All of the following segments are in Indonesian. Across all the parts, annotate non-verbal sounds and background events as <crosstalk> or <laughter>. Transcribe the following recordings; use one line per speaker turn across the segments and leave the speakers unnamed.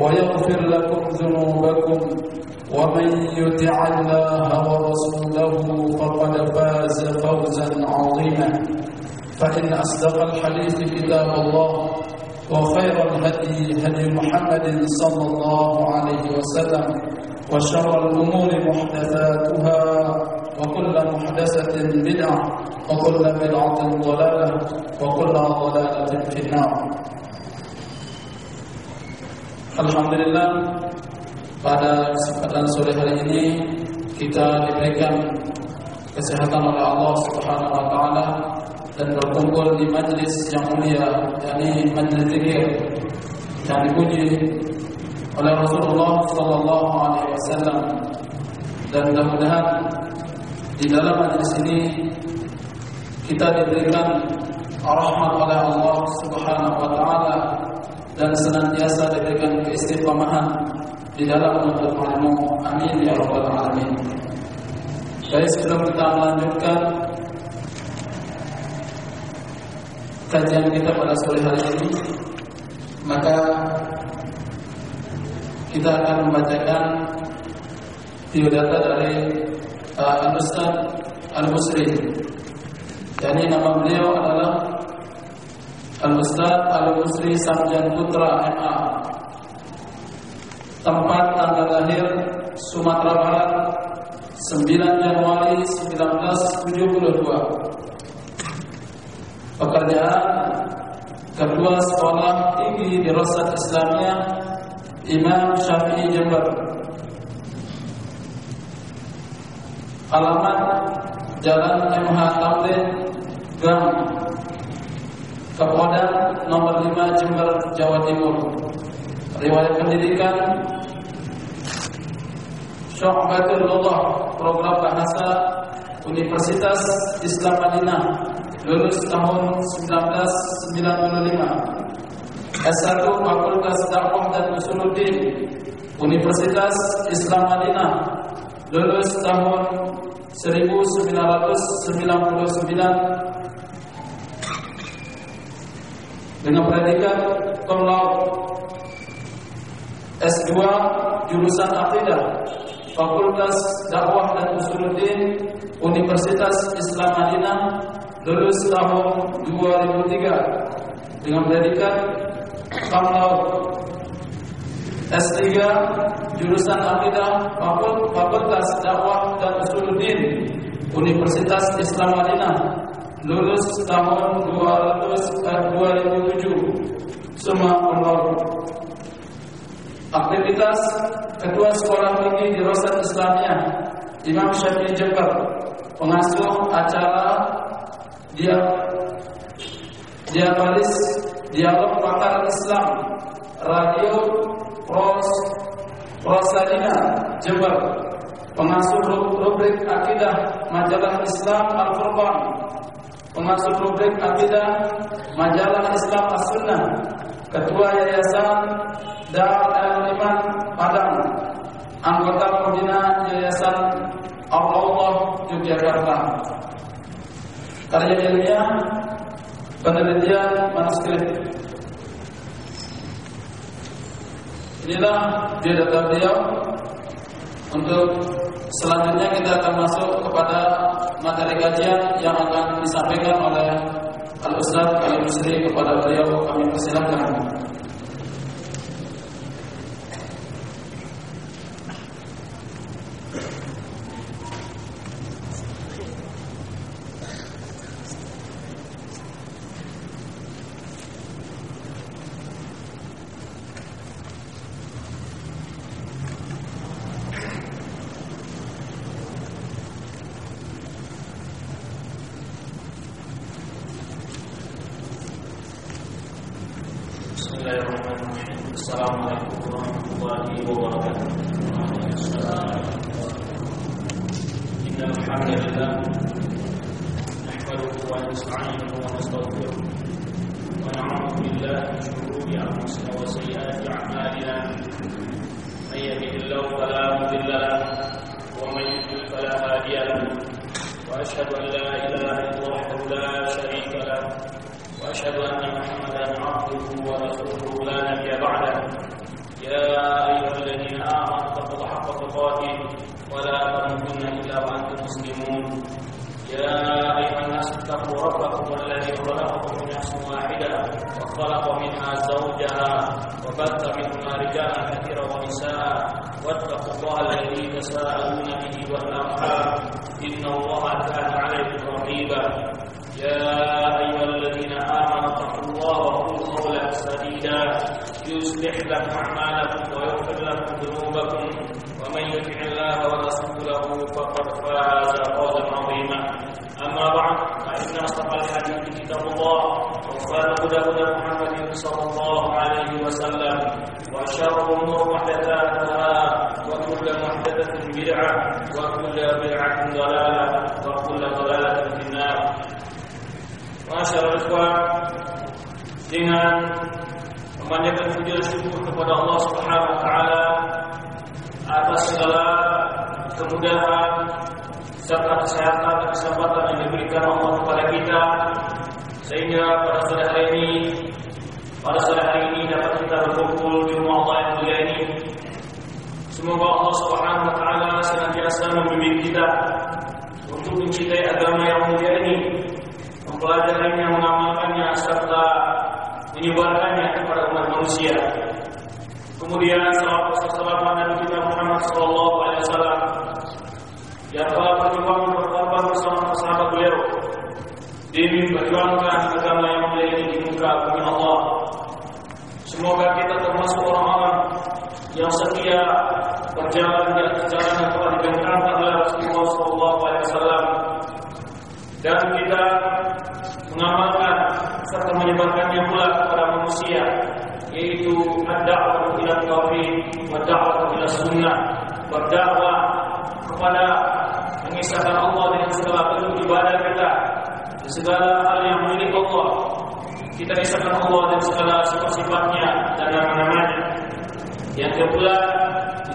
ويغفر لكم ذنوبكم ومن يطع الله ورسوله فقد فاز فوزا عظيما. فإن أصدق الحديث كتاب الله وخير الهدي هدي محمد صلى الله عليه وسلم وشر الأمور محدثاتها وكل محدثة بدعة وكل بدعة ضلالة وكل ضلالة في النار. Alhamdulillah pada kesempatan sore hari ini kita diberikan kesehatan oleh Allah Subhanahu wa taala dan berkumpul di majlis yang mulia yakni majlis zikir yang dipuji oleh Rasulullah sallallahu alaihi wasallam. Dan mudah-mudahan di dalam majlis ini kita diberikan rahmat oleh Allah Subhanahu wa taala dan senantiasa diberikan keistiqomahan di dalam menuntut ilmu. Amin ya rabbal alamin. Baik, sebelum kita melanjutkan kajian kita pada sore hari ini, maka kita akan membacakan biodata dari uh, Al-Ustaz Al-Musri. Jadi nama beliau adalah Al-Ustaz Al-Musri Sarjan Putra MA. Tempat tanggal lahir Sumatera Barat 9 Januari 1972. Pekerjaan Ketua Sekolah Tinggi di Rosat Islamiyah Imam Syafi'i Jember Alamat Jalan MH Tamrin Gang Kapolda nomor 5 Jember Jawa Timur. Riwayat pendidikan Syu'batul Lullah Program Bahasa Universitas Islam Madinah Lulus tahun 1995 S1 Fakultas Dakwah dan Usuluddin Universitas Islam Madinah Lulus tahun 1999 dengan predikat cum S2 jurusan Akidah Fakultas Dakwah dan Usuluddin Universitas Islam Madinah lulus tahun 2003 dengan predikat cum S3 jurusan Akidah Fakultas Dakwah dan Usuluddin Universitas Islam Madinah lulus tahun 200, eh, 2007 semua penuh aktivitas ketua sekolah tinggi di Rosat Islamiyah Imam Syafi'i Jember. Pengasuh acara dia diabalis dialog pakar Islam radio pros prosadina Jember. Pengasuh rubrik akidah majalah Islam Al-Furqan pengasuh rubrik akidah majalah Islam As-Sunnah, ketua yayasan Darul Al-Iman Padang, anggota pembina yayasan Allah Yogyakarta. Karya ilmiah
penelitian manuskrip. Inilah dia data beliau untuk selanjutnya kita akan masuk kepada materi kajian yang akan disampaikan oleh Al-Ustaz Al-Musri kepada beliau. Kami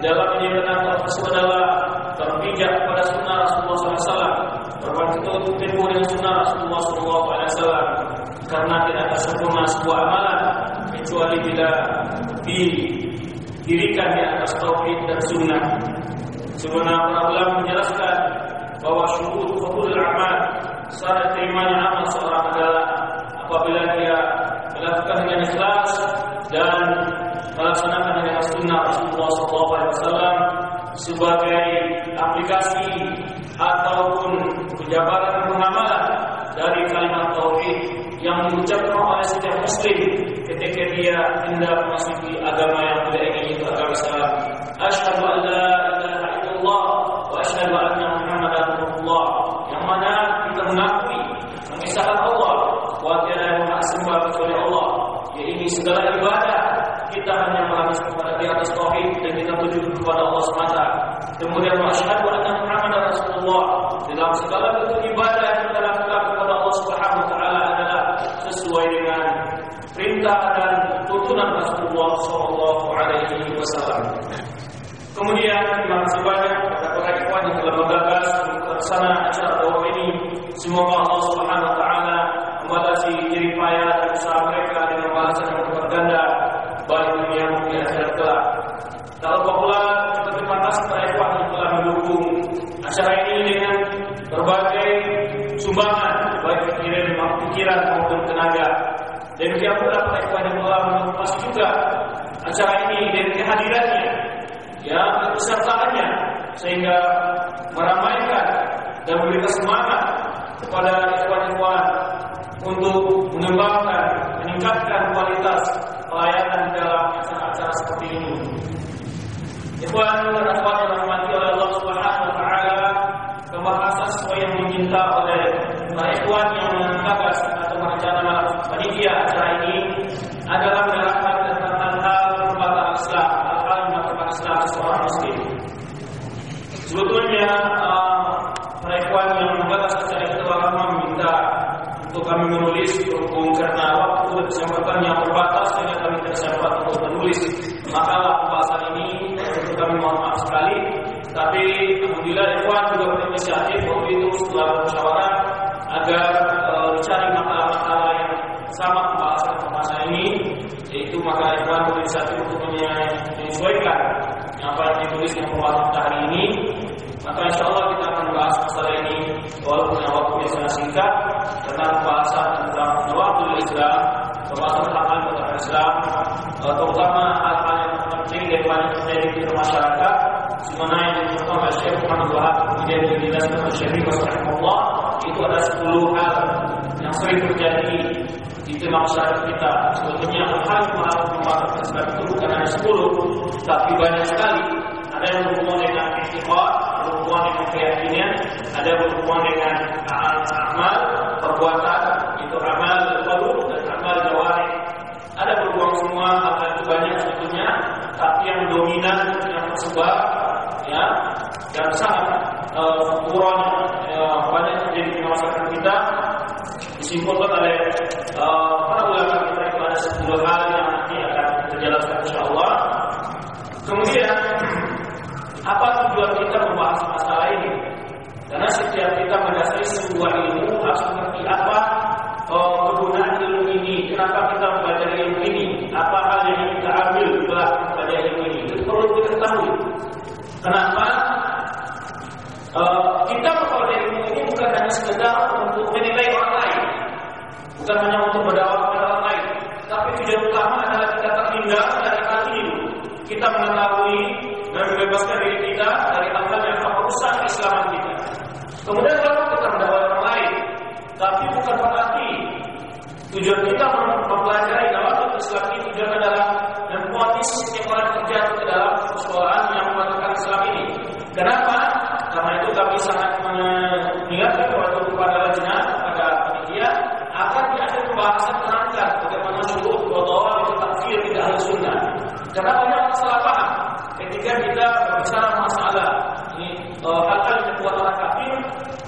dalam menjaga tersebut adalah terpijak pada sunnah Rasulullah SAW berpakaian untuk sunnah Rasulullah SAW karena tidak ada sempurna sebuah amalan kecuali bila didirikan di atas tauhid dan sunnah. Sebenarnya para ulama menjelaskan bahwa syukur kabul amal syarat terimanya amal seorang adalah apabila dia melakukan dengan ikhlas dan melaksanakan dengan sunnah Rasulullah SAW sebagai aplikasi ataupun penjabaran pengamalan dari kalimat tauhid yang diucapkan oleh setiap muslim ketika dia hendak memasuki agama yang tidak ingin itu agama Islam. Asyhadu an la ilaha illallah wa asyhadu anna muhammadan rasulullah. Yang mana kita mengakui mengisahkan Allah wa tiada yang sembah kecuali Allah. Yaitu segala ibadah kita hanya melangis kepada di atas tauhid dan kita tuju kepada Allah semata. Kemudian masyhadu anna Muhammad Rasulullah dalam segala bentuk ibadah yang kita lakukan kepada Allah Subhanahu wa taala adalah sesuai dengan perintah dan tuntunan Rasulullah sallallahu alaihi wasallam. Kemudian terima kasih banyak kepada para ikhwan yang telah menggagas terlaksana acara tauhid ini. Semoga Allah Subhanahu wa taala membalasi jerih payah dan usaha mereka dengan balasan yang berganda. Baik dunia maupun akhirat lupa pula terima kasih kepada ikhwan yang telah mendukung acara ini dengan berbagai sumbangan baik pikiran, pikiran maupun tenaga. Juga pula para ikhwan yang telah mengupas juga acara ini dan kehadirannya, ya kesertaannya. Sehingga meramaikan dan memberikan semangat kepada ikhwan-ikhwan untuk mengembangkan, meningkatkan kualitas pelayanan dalam acara-acara seperti ini. Ikhwan dan akhwat yang dirahmati oleh Allah Subhanahu wa taala, pembahasan sesuai yang diminta oleh para ikhwan yang menggagas atau merencanakan panitia acara ini adalah menerapkan tentang hal-hal perbuatan Islam, yang merupakan Islam seorang muslim. Sebetulnya uh, para ikhwan yang menggagas acara itu akan meminta untuk kami menulis berhubung karena waktu dan kesempatan yang menulis makalah pembahasan ini kami mohon maaf sekali. Tapi alhamdulillah ikhwan juga berinisiatif waktu itu setelah bermusyawarah agar uh, dicari makalah-makalah yang sama pembahasan pembahasan ini yaitu makalah ikhwan berinisiatif untuk menyesuaikan apa yang ditulis yang pembahasan kita hari ini. Maka insya Allah kita akan membahas masalah ini walaupun yang waktunya sangat singkat tentang pembahasan tentang nawakul Islam, pembahasan tentang Islam, terutama hal-hal yang penting dan banyak terjadi di masyarakat. Semana yang dicontoh oleh Syekh Muhammad Wahab kemudian dijelaskan oleh Syekh Rahimahullah itu ada 10 hal yang sering terjadi di tengah masyarakat kita. Sebetulnya hal yang harus membahas Islam itu bukan hanya 10, tapi banyak sekali. Ada yang berhubungan dengan istiqat, berhubungan dengan keyakinan, ada berhubungan dengan amal, perbuatan, itu amal qalb dan amal jawari. Ada berhubungan semua hal itu banyak sebetulnya, tapi yang dominan yang tersebar ya dan sangat uh, kurang uh, banyak terjadi di masyarakat kita disimpulkan oleh uh, para ulama kita itu ada 10 hal yang nanti akan terjelaskan insyaallah. Kemudian apa tujuan kita membahas masalah ini? Karena setiap kita mendasari sebuah ilmu harus mengerti apa oh, kegunaan ilmu ini, kenapa kita mempelajari ilmu ini, apa hal yang kita ambil setelah mempelajari ilmu ini. Itu perlu kita ketahui. Kenapa? Uh, kita mempelajari ilmu ini bukan hanya sekedar untuk menilai orang lain, bukan hanya untuk berdakwah kepada orang lain, tapi tujuan utama adalah kita terhindar dari hal ini. Kita mengetahui dan membebaskan diri kita dari hal-hal yang akan merusak keislaman kita. Kemudian kalau kita mendakwai orang lain, tapi bukan berarti tujuan kita mempelajari dalam Islam ini tujuan adalah membuat setiap orang terjatuh ke dalam persoalan yang mematukan Islam ini. Kenapa? Karena itu kami sangat mengingatkan kepada kepada lajnah, kepada panitia, agar di akhir pembahasan terangkan bagaimana syurut bahwa itu takfir tidak harus sunnah. Karena banyak masalah paham ketika kita berbicara masalah ini hal-hal yang membuat orang kafir,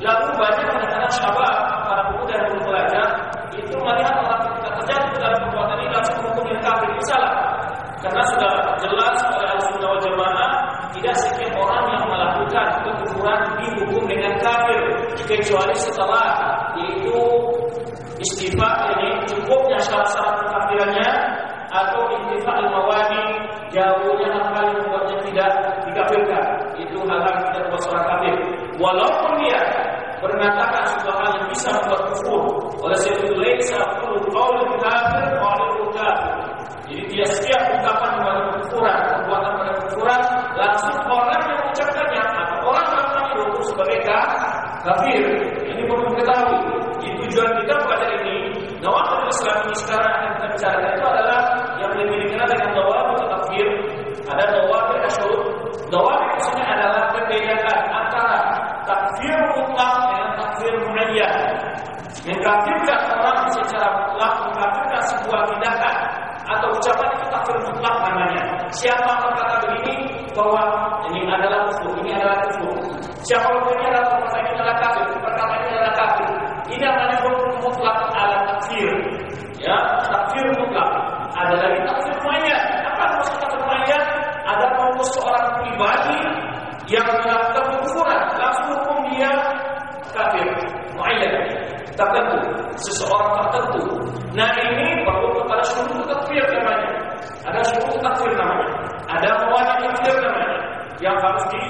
lalu banyak kadang-kadang syabab para pemuda yang belum belajar itu melihat orang ketika terjadi dalam perbuatan ini langsung menghukum yang kafir ini salah. Karena sudah jelas oleh al-sunnah wal jamaah tidak setiap orang yang melakukan kekufuran dihukum dengan kafir kecuali setelah yaitu istighfar ini cukupnya syarat-syarat kekafirannya intifak al-mawadi jauhnya hal-hal yang membuatnya tidak dikafirkan. Itu hal-hal yang tidak membuat seorang kafir. Walaupun dia sebuah hal yang bisa membuat kufur oleh sebab itu laisa kullu kafir kafir. Jadi dia setiap ungkapan kepada kekufuran perbuatan pada kekufuran langsung orang yang mengucapkannya atau orang melakukannya dihukum sebagai kafir ini perlu diketahui di tujuan kita pada ini Nawakil Islam ini sekarang yang kita bicarakan itu adalah yang lebih dikenal dengan nawakil takfir. Ada nawakil asyur. Nawakil maksudnya adalah perbedaan antara takfir mutlak dengan takfir muayyan. Mengkafirkan orang secara mutlak, mengkafirkan sebuah tindakan atau ucapan itu takfir mutlak namanya. Siapa berkata begini bahwa ini adalah kufur, ini adalah kufur. Siapa ini adalah perkataan ini adalah kafir, perkataan ini adalah kafir. Ini namanya hukum mutlak ala takfir. Ya, takfir mutlak. Ada lagi takfir muayyan. Apa maksud takfir muayyan? Ada hukum seorang pribadi yang melakukan kekufuran, langsung hukum dia kafir muayyan. Tertentu, seseorang tertentu yang harus di,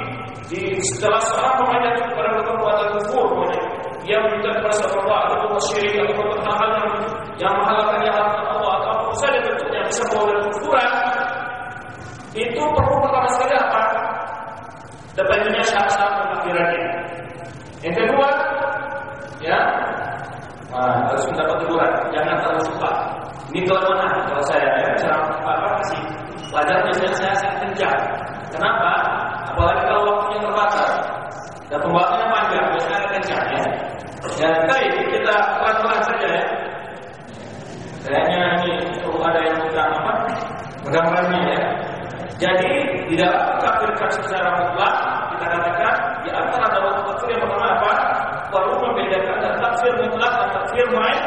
di setelah seorang mengajar kepada perbuatan kufur yang minta kepada seorang Allah atau syirik atau hal yang yang menghalalkan yang Allah atau apa saja bentuknya bisa bawa dari kufuran itu perlu pertama sekali apa? Depannya syarat-syarat pengakhirannya. Yang kedua, ya, teguran, jangan terlalu cepat. Ini kelemahan kalau saya ya, cara apa kasih pelajaran biasanya saya sangat kencang. Kenapa? Apalagi kalau waktunya terbatas dan pembahasannya panjang, biasanya ada kencang ya. Ya, baik, kita pelan-pelan saja ya. Kayaknya ini perlu ada yang sedang apa? Gambarnya ya. Jadi di dalam kafirkan secara mutlak kita katakan di antara dalam tafsir yang pertama apa? Perlu membedakan antara tafsir mutlak dan tafsir main.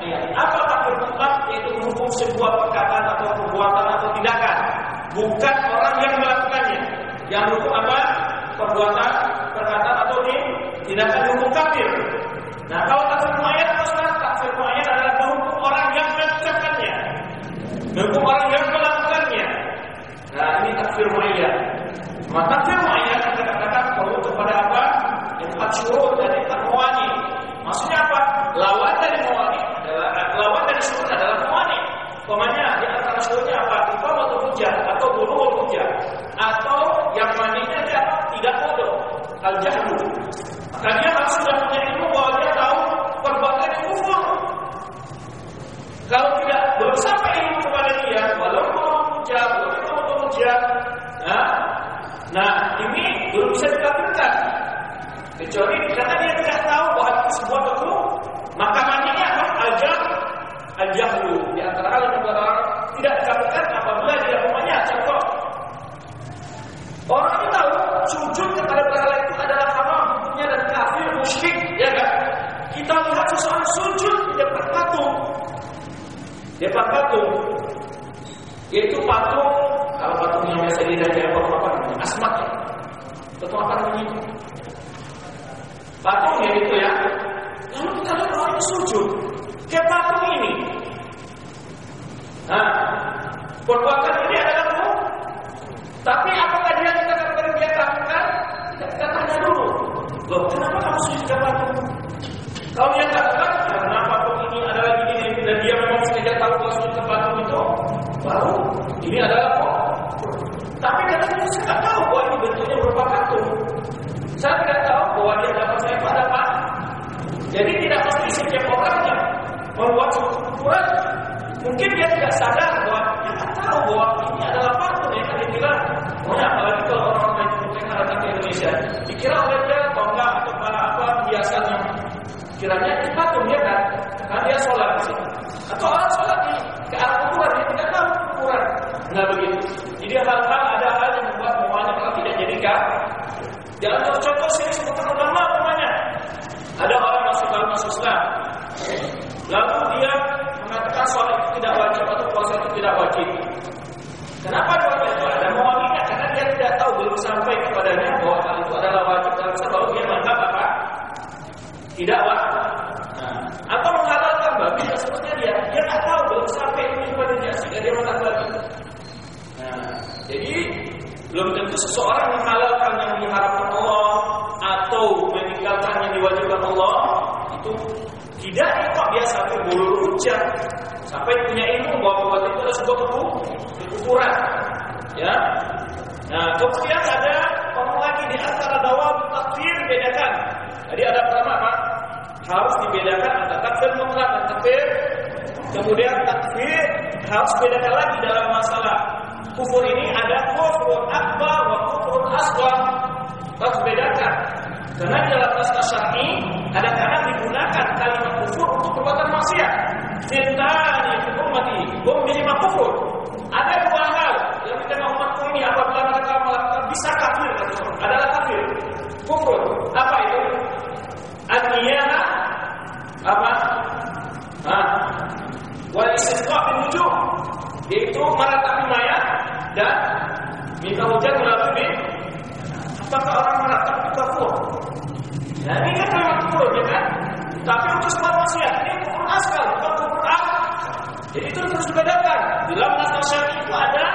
Ya, apa tafsir mutlak? Yaitu menghukum sebuah perkataan atau perbuatan atau tindakan, bukan orang yang melakukannya. Yang hukum apa? Perbuatan, perkataan atau tindakan hukum kafir. Nah, kalau tafsir muayat apa Tafsir muayat adalah menghukum orang yang mengucapkannya, menghukum orang yang melakukannya. Nah, ini tafsir muayat. Maka tafsir muayat kita katakan perlu kepada apa? Empat syurut dan empat. Maksudnya apa? Lawan dari mawani adalah lawan dari syurut adalah Pemanya di antara syurutnya apa? Itu atau hujah atau bulu hujah atau yang maninya dia apa? Tidak bodoh. Al jahlu. Maka dia harus sudah punya ilmu bahwa dia tahu perbuatan yang kufur. Kalau tidak belum sampai ilmu kepada dia, walaupun hujah, walaupun hujah, nah, nah ini belum bisa dikabulkan. Kecuali karena dia tidak tahu bahwa itu sebuah hukum, maka maninya apa? Al-jahl, al-jahlu. Di antara hal yang orang tidak dikabulkan apabila dia rumahnya contoh. Orang itu tahu sujud kepada berhala itu adalah haram hukumnya dan kafir musyrik, ya kan? Kita lihat seseorang sujud di depan patung, di depan patung, yaitu patung kalau patung yang biasa di daerah apa namanya? Asmat ya. Patung apa? Patung ya itu ya. Lalu kita lihat orang ini sujud ke patung ini. Nah, perbuatan ini adalah hukum. Tapi apakah dia kita katakan dia lakukan? Kita tanya dulu. Loh, kenapa kamu sujud ke patung? Kalau dia katakan, ini adalah kok. Tapi katanya saya tidak tahu bahwa ini bentuknya berupa patung. Saya tidak tahu bahwa dia dapat saya pada pak. Jadi tidak pasti setiap orang yang membuat ukuran mungkin dia tidak sadar bahwa dia tidak tahu bahwa ini adalah patung yang dia kira. Pokoknya apalagi kalau orang main mungkin datang ke Indonesia, dikira oleh dia tonggak atau apa apa biasanya kiranya itu patung dia kan, karena dia sholat. Atau orang sholat di ke arah kuburan dia tidak tahu kuburan. Nah begitu. Jadi hal-hal ada hal yang membuat muanya kalau tidak jadikan. Jangan contoh sini sebutkan ulama namanya. Ada orang masuk dalam masuk. Lalu dia mengatakan sholat itu tidak wajib atau puasa itu tidak wajib. Kenapa dia itu ada mewakilnya? Karena dia tidak tahu belum sampai kepadanya bahwa hal itu adalah wajib Islam. Lalu dia menganggap apa? Tidak wajib. Nah, atau menghalalkan babi dan seterusnya dia dia tidak tahu belum sampai kepada dia sehingga dia mengatakan jadi belum tentu seseorang menghalalkan yang diharapkan Allah atau meninggalkan yang diwajibkan Allah itu tidak kok dia sampai bulu rujak sampai punya ilmu bahwa perbuatan itu adalah sebuah kekufuran ya. Nah kemudian ada ngomong lagi di antara dawab takfir bedakan jadi ada pertama apa? Harus dibedakan antara takfir mutlak dan takfir kemudian takfir harus bedakan lagi dalam masalah kufur ini ada kufur akbar wa kufur asghar. Harus bedakan. Karena di dalam naskah syar'i kadang-kadang digunakan kalimat kufur untuk perbuatan maksiat. Tintani ummati hum bihima kufur. Ada dua hal yang kita umatku ini apabila mereka melakukan bisa kafir adalah kafir. Kufur apa itu? An-niyah apa? Ah wal istisqa wujuh. Yaitu meratapi mayat dan minta hujan melalui apakah orang meratapi kafir nah ini kan kalimat kufur ya kan tapi untuk semua manusia ini kufur asal bukan kufur akbar jadi itu harus dibedakan dalam naskah syar'i itu ada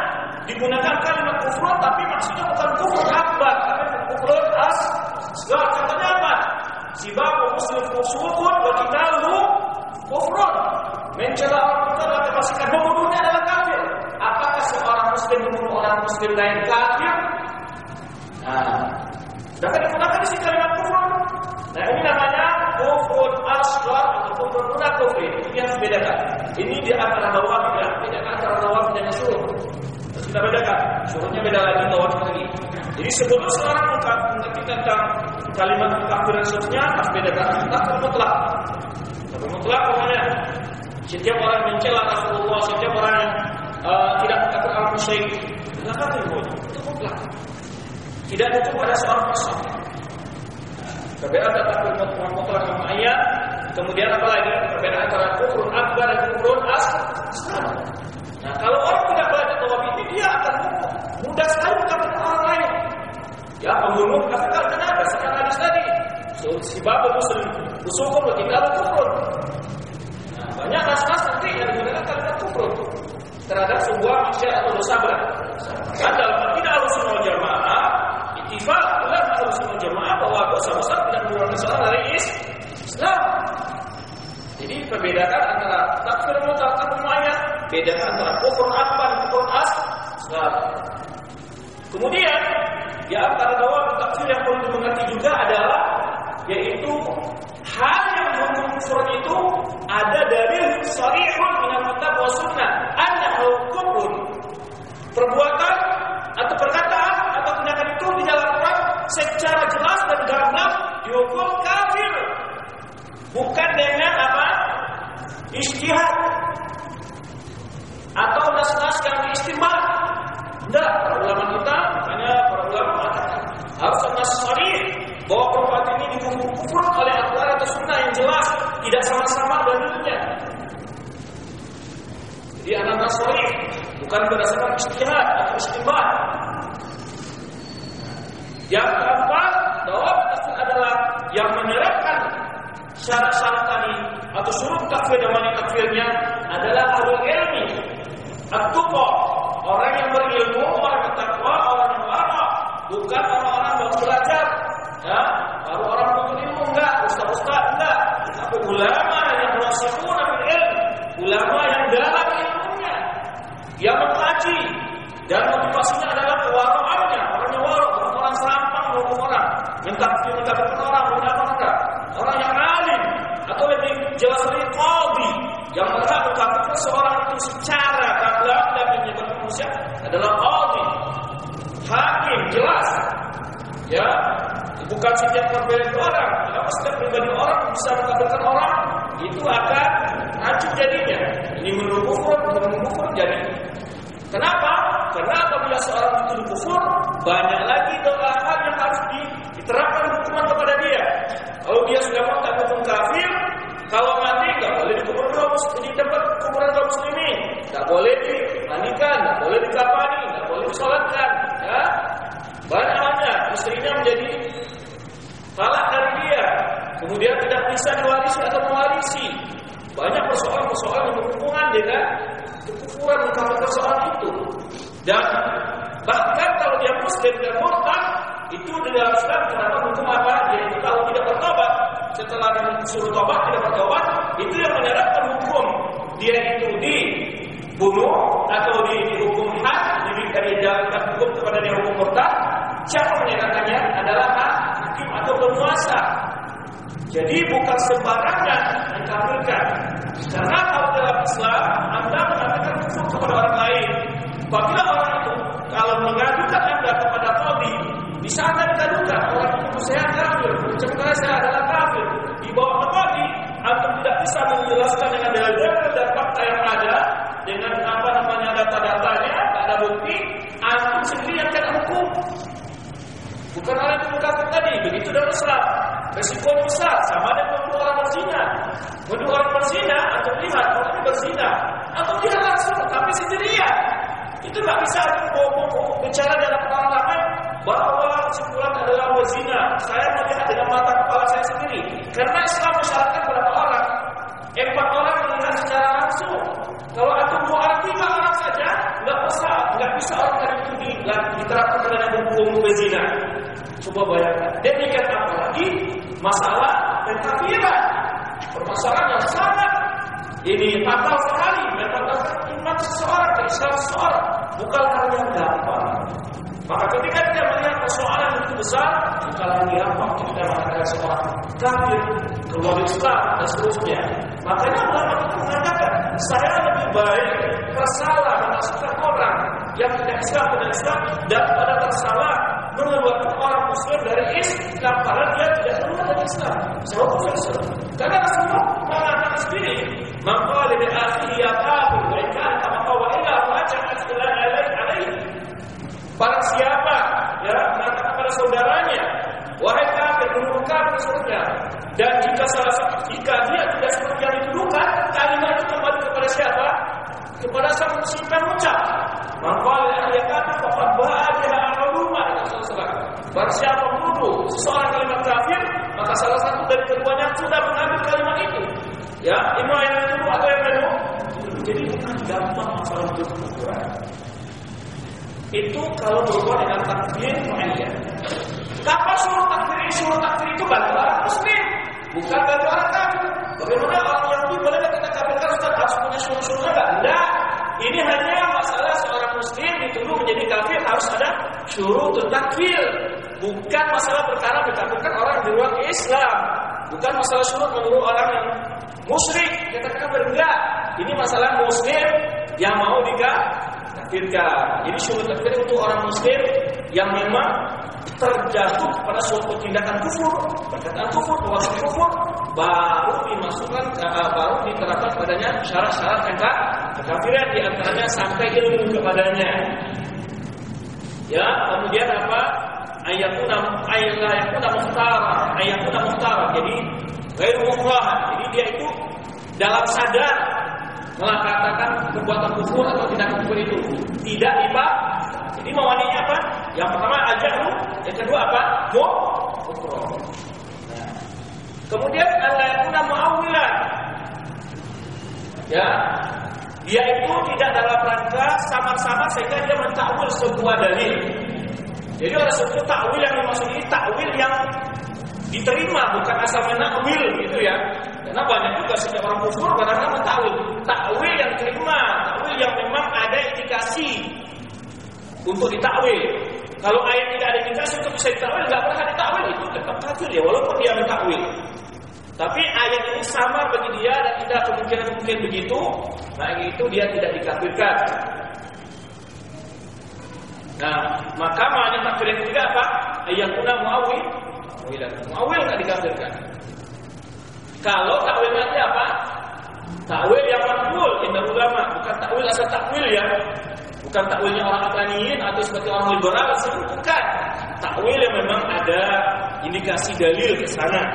digunakan kalimat kufur tapi maksudnya bukan kufur akbar, tapi kufur as. Sebab contohnya apa? Sibabu muslim fusuqun wa qitaluhu kufrun. Mencela orang itu adalah termasukkan membunuhnya adalah kafir. Apakah seorang muslim membunuh orang muslim lain kafir? Nah, sedangkan digunakan di sini kalimat kufur. Nah, ini namanya kufur asghar atau kufur munafik. Ini harus bedakan. Ini di antara bawah ya, bedakan antara bawah dan suruh. Kita bedakan. Suruhnya beda lagi, bawah lagi. Jadi sebelum seorang mengerti tentang kalimat kafir dan seterusnya harus bedakan kafir mutlak. Kafir mutlak pokoknya setiap orang mencela Rasulullah, setiap orang yang uh, tidak kafir al musyrik, tidak kafir itu mutlak. Tidak ada pada seorang person. Perbedaan antara kafir mutlak sama ayat. Kemudian apa lagi? Perbedaan antara kufur akbar dan kufur asghar. Nah, kalau orang tidak belajar tawaf ini dia akan mudah sekali mengatakan orang lain. Ya, pembunuh kafir kan ada sekarang hadis tadi. So, si bab muslim usukum kita kufur. Nah, banyak nas-nas nanti yang kufur terhadap sebuah maksiat atau dosa berat. Kan dalam akidah Ahlussunnah wal Jamaah, ittifaq ulama Ahlussunnah wal Jamaah bahwa dosa besar tidak mengeluarkan seorang dari Islam. Jadi perbedaan antara takfir mutlak dan muayyan, bedakan antara kufur akbar dan kufur asghar. Kemudian di antara dua takfir yang perlu dimengerti juga adalah yaitu hal yang menghukum kufur itu ada dari sharihun min kitab wa sunnah annahu kufrun. Perbuatan atau perkataan atau tindakan itu di dalam Quran secara jelas dan gamblang dihukum kafir. Bukan dengan apa? Istihad atau nas-nas yang diistimewa. Tidak, para ulama kita, makanya para ulama mengatakan harus nas bahwa perbuatan ini dihukum kufur oleh Al-Quran atau Sunnah yang jelas, tidak sama-sama dalilnya. Jadi anak nas sharih bukan berdasarkan istihad atau istimewa. Yang keempat, bahwa adalah yang menerapkan syarat-syarat tadi atau suruh takfir dan wanita takfirnya adalah ahlul ilmi at-tuqa orang yang berilmu orang yang takwa orang yang wara bukan orang-orang yang belajar ya baru orang menuntut ilmu enggak. Ustaz-ustaz enggak. Tapi ulama yang rasikhuna fil ilm ulama yang dalam ilmunya yang mengkaji dan motivasinya adalah kewaraannya orang yang wara orang serampang orang orang mentakfir mentakfir orang mentakfir enggak orang yang alim atau lebih jelas lagi qadhi yang berhak mengkafirkan seorang itu secara kablah dan menyebabkan manusia adalah qadhi hakim jelas ya bukan setiap pribadi orang kenapa setiap pribadi orang bisa mengkafirkan orang itu akan hancur jadinya ini menurut kufur menurut kufur jadi kenapa karena apabila seorang itu kufur banyak lagi doa hal yang harus diterapkan hukuman kepada dia kalau dia sudah mau tak hukum kafir, kalau mati nggak boleh dikubur di tempat kuburan kaum muslimin, nggak boleh dimandikan, nggak boleh dikapani, nggak boleh disolatkan, ya. Banyak banyak istrinya menjadi talak dari dia, kemudian tidak bisa diwarisi atau mewarisi. Banyak persoalan-persoalan yang berhubungan dengan kekufuran mengkafirkan seorang itu. Dan bahkan kalau dia muslim dan murtad, itu di dalam Islam kenapa hukum apa? Yaitu kalau tidak bertobat setelah disuruh tobat tidak bertobat, itu yang menyerahkan hukum dia itu dibunuh atau di, dihukum had, diberikan dijalankan hukum kepada dia hukum murtad. Siapa menyerahkannya adalah hak hakim atau penguasa. Jadi bukan sembarangan mengkafirkan. Karena kalau dalam Islam Anda mengatakan kufur kepada orang lain, apabila orang itu kalau mengadukan Anda kepada qadhi di saat anda dikadukan orang itu saya kafir, ucapkan saya adalah kafir. Di bawah qadhi, antum tidak bisa menjelaskan dengan dalil dan fakta yang ada dengan apa namanya data-datanya, ada bukti, antum sendiri yang kena hukum. Bukan orang itu kafir tadi, begitu dalam Islam. Resikonya besar, sama dengan membunuh orang berzina. Membunuh orang berzina, atau lihat orang berzina, atau dia langsung, tapi sendirian. Itu nggak bisa bicara dalam pengalaman bahwa kesimpulan adalah wazina. Saya melihat dengan mata kepala saya sendiri. Karena Islam mensyaratkan berapa orang? Empat orang melihat secara langsung. Kalau ada dua orang, tiga orang saja, nggak bisa, nggak seorang tadi itu diterapkan pada hukum berzina. Coba bayangkan. Demikian apalagi masalah pentafiran. Permasalahan yang sangat ini fatal sekali fatal iman seseorang, Islam seseorang. Bukan hal yang gampang. Maka ketika kita melihat persoalan itu besar, bukan hal yang gampang kita mengatakan seorang kafir, keluar Islam dan seterusnya. Makanya ulama itu mengatakan, saya lebih baik tersalah memasukkan orang yang tidak Islam pada Islam daripada tersalah mengeluarkan orang Muslim dari Islam karena dia tidak keluar dari Islam. Saya profesor. Karena Rasulullah mengatakan sendiri, maka lebih asli ya kafir, mereka kama kawa ila wajah istilah alaih Para siapa ya mengatakan pada saudaranya, wahai kafir, menurut kafir surga. Dan jika salah satu, jika dia tidak seperti yang dituduhkan, kalimat itu kembali kepada siapa? Kepada si pengucap. Maka ahli kafir fakat bahagia al-rumah Barang siapa menuduh seseorang kalimat kafir, maka salah satu dari keduanya sudah mengambil kalimat itu. Ya, imam yang menuduh atau yang menuduh. Jadi bukan gampang masalah itu ukuran. Itu kalau berubah dengan takfir muayyan. Kapan suruh takfir ini? Suruh takfir itu bagi orang muslim, bukan bagi orang kafir. Bagaimana orang yang boleh kita kafirkan Ustaz harus punya suruh-suruh enggak? Enggak. Ini hanya masalah seorang muslim dituduh menjadi kafir harus ada syuruh takfir. Bukan masalah perkara dikafirkan orang di luar Islam. Bukan masalah syuruh menurut orang yang musyrik kita kafir enggak. Ini masalah muslim yang mau dikafirkan. Jadi syuruh takfir untuk orang muslim yang memang terjatuh pada suatu tindakan kufur, perkataan kufur, perbuatan kufur, baru dimasukkan, uh, baru diterapkan padanya syarat-syarat yang kekafiran di antaranya sampai ilmu kepadanya. Ya, kemudian apa? Ayatuna ayatuna ayatuna muhtara, ayatuna muhtara. Jadi gairu mukrahan. Jadi dia itu dalam sadar mengatakan perbuatan kufur atau tindakan kufur itu tidak dipak. Jadi mawaninya apa? Yang pertama ajaru, yang kedua apa? Mu kufur. Nah. Kemudian ayatuna muawilan. Ya, dia itu tidak dalam rangka sama-sama sehingga dia mentakwil sebuah dalil. Jadi ada suatu takwil yang dimaksud ini takwil yang diterima bukan asal menakwil gitu ya. Karena banyak juga setiap orang kufur kadang-kadang mentakwil. Takwil yang terima, takwil yang memang ada indikasi untuk ditakwil. Kalau ayat tidak ada indikasi untuk bisa ditakwil, nggak pernah ditakwil itu tetap kafir ya walaupun dia mentakwil. Tapi ayat ini samar bagi dia dan tidak kemungkinan mungkin begitu, nah itu dia tidak dikafirkan. Nah, maka maknanya takfir yang ketiga apa? Ayatuna muawil, muawilan. Muawil nggak dikafirkan. Kalau takwil nanti apa? Takwil yang makbul indah ulama, bukan takwil asal takwil ya. Bukan takwilnya orang akaniin atau seperti orang liberal, bukan. Takwil yang memang ada indikasi dalil ke sana.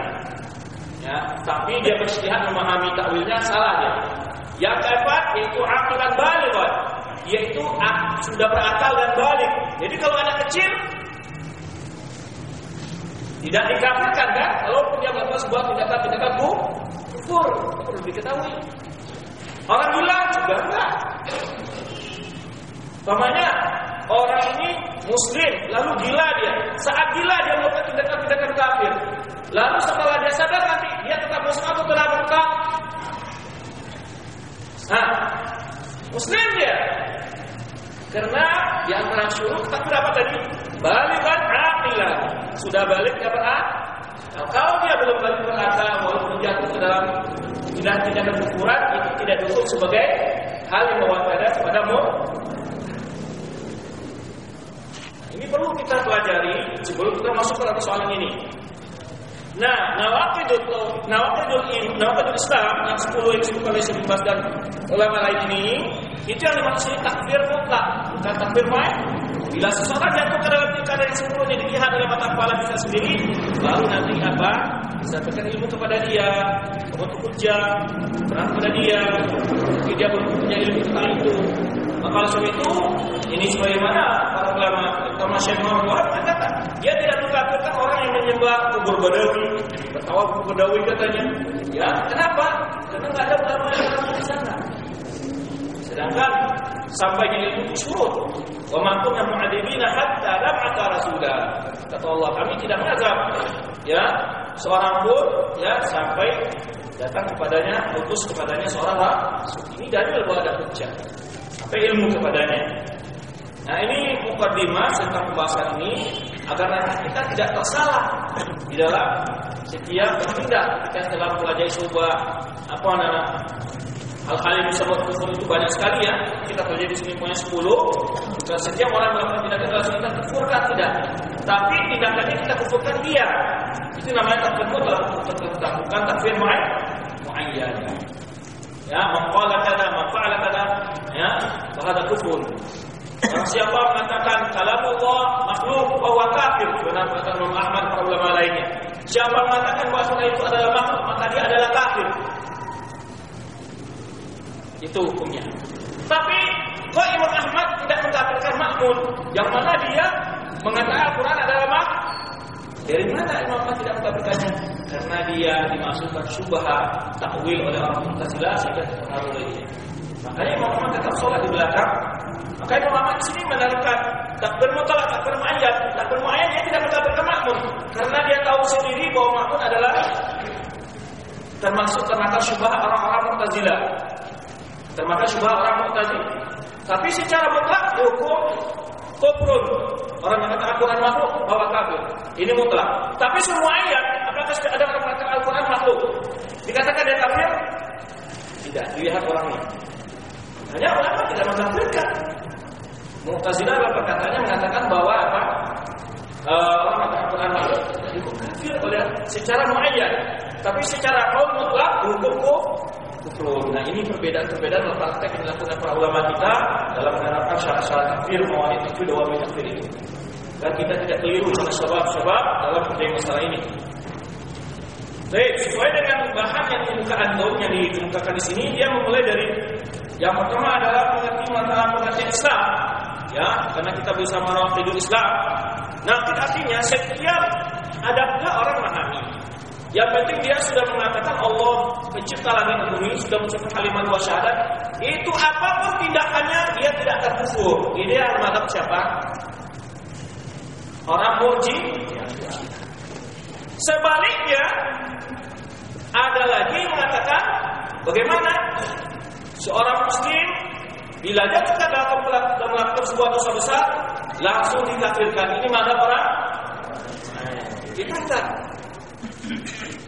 Ya, tapi dia beristihad memahami takwilnya salah dia. Yang keempat yaitu akilan balik, yaitu sudah berakal dan balik. Jadi kalau anak kecil tidak dikafirkan kan? Kalau dia melakukan sebuah tindakan tindakan kufur, perlu diketahui. Orang gila juga enggak. Namanya orang ini muslim lalu gila dia. Saat gila dia melakukan tindakan-tindakan kafir. Lalu setelah dia sadar nanti dia tetap muslim atau telah berkah? Nah, muslim dia. Karena di antara syuruk tapi apa tadi? Balikan aqilah. Sudah balik dapat a? Nah, kalau dia belum balik berakal walaupun jatuh ke dalam tidak tindakan kufuran itu tidak dihukum sebagai hal yang mewakilkan kepadamu. Nah, ini perlu kita pelajari sebelum kita masuk ke soalan ini. Nah, nawakidul nawakidul nawakidul Islam yang 10 yang disebutkan oleh Syekh dan ulama lain ini itu yang dimaksud takfir mutlak, bukan takfir main. Bila seseorang jatuh ke dalam tingkatan yang sepuluhnya dilihat oleh mata kepala kita sendiri, baru nanti apa? Bisa berikan ilmu kepada dia, untuk hujah, terang kepada dia, dia belum punya ilmu tentang itu. Maka oleh itu, ini sebagaimana ulama, terutama Syekh Muhammad Wahab mengatakan, dia tidak mengkafirkan orang yang menyembah kubur Badawi, bertawa kubur Badawi katanya. Ya, kenapa? Karena nggak ada ulama yang di sana. Sedangkan sampainya ilmu surut. Wa ma kunna mu'adzibina hatta nab'atha rasula. Kata Allah, kami tidak mengazab ya seorang pun ya sampai datang kepadanya, utus kepadanya seorang rasul. Ini dalil bahwa ada hujjah. Sampai ilmu kepadanya. Nah ini mukadimah tentang pembahasan ini agar nanti kita tidak tersalah di dalam setiap bertindak kita telah mempelajari sebuah apa namanya hal-hal yang disebut kufur itu banyak sekali ya. Kita pelajari di sini punya 10 dan setiap orang melakukan tindakan dalam kita kufurkan tidak. Tapi tindakannya kita kufurkan dia. Itu namanya tertentu dalam bukan takfir muayyan ya mengqala kada mafa'ala kada ya bahada kufur Siapa mengatakan kalamullah makhluk bahwa kafir, benar kata Imam Ahmad para ulama lainnya. Siapa mengatakan bahwa itu adalah makhluk, maka dia adalah kafir. Itu hukumnya. Tapi kok Imam Ahmad tidak mengkafirkan makmum, yang mana dia mengatakan Al-Quran adalah makhluk? Dari mana Imam Ahmad tidak mengkafirkannya? Karena dia dimasukkan syubhat takwil oleh orang Mu'tazilah sehingga terpengaruh oleh dia. Makanya Imam Ahmad tetap sholat di belakang Imam Ahmad di sini menerangkan takbir mutlak, takbir muayyad. Takbir muayyad dia tidak mengkafirkan makmum karena dia tahu sendiri bahwa makmum adalah termasuk termakan syubhat orang-orang Mu'tazilah. Termakan syubhat orang Mu'tazilah. Tapi secara mutlak hukum kufrun. Orang yang mengatakan Al-Quran makhluk bahwa kafir. Ini mutlak. Tapi semua ayat, apakah ada orang mengatakan Al-Quran makhluk? Dikatakan dia kafir? Tidak, dilihat orangnya. Hanya ulama tidak mengkafirkan. Mu'tazilah dalam perkataannya mengatakan bahwa apa? Uh, orang mengatakan Quran makhluk itu kafir oleh secara muayyan. Tapi secara kaum mutlak hukum kufur. Nah ini perbedaan-perbedaan dalam praktek yang dilakukan para ulama kita dalam menerapkan syarat-syarat kafir mawani takfir dua takfir ini. Dan kita tidak keliru sama sebab-sebab dalam penting masalah ini. Baik, sesuai dengan bahan yang dikemukakan yang dikemukakan di sini, dia memulai dari yang pertama adalah mengerti masalah pengertian Islam, ya, karena kita bisa merawat Islam. Nah, artinya setiap ada pula orang memahami. Yang penting dia sudah mengatakan Allah pencipta langit dan bumi, sudah mengucapkan kalimat dua syahadat. Itu apa pun tindakannya dia tidak terkufur. Ini yang menghadap siapa? Orang murji. Sebaliknya ada lagi yang mengatakan bagaimana seorang muslim bila jatuh dalam melakukan sebuah dosa besar langsung dikafirkan. Ini mana orang? Kita.